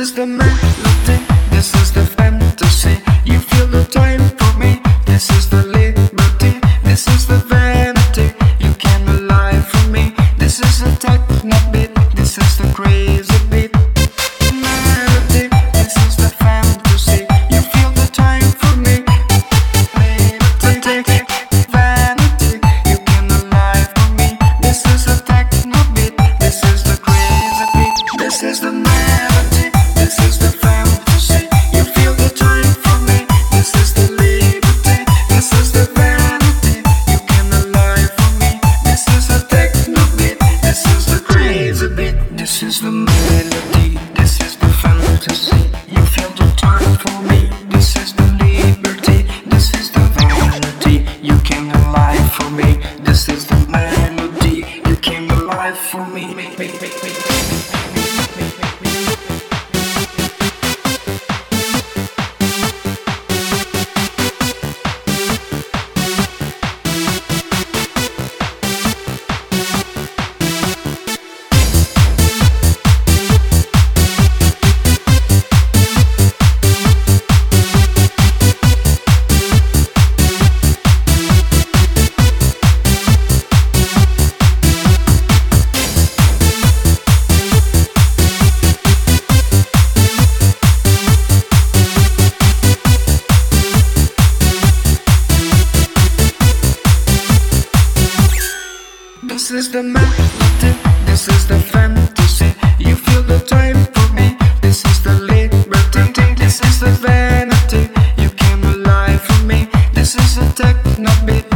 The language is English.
is the melody, this is the fantasy. You feel the time. This is the melody, this is the fantasy. You feel the time for me. This is the liberty, this is the vanity. You came alive for me. This is the techno.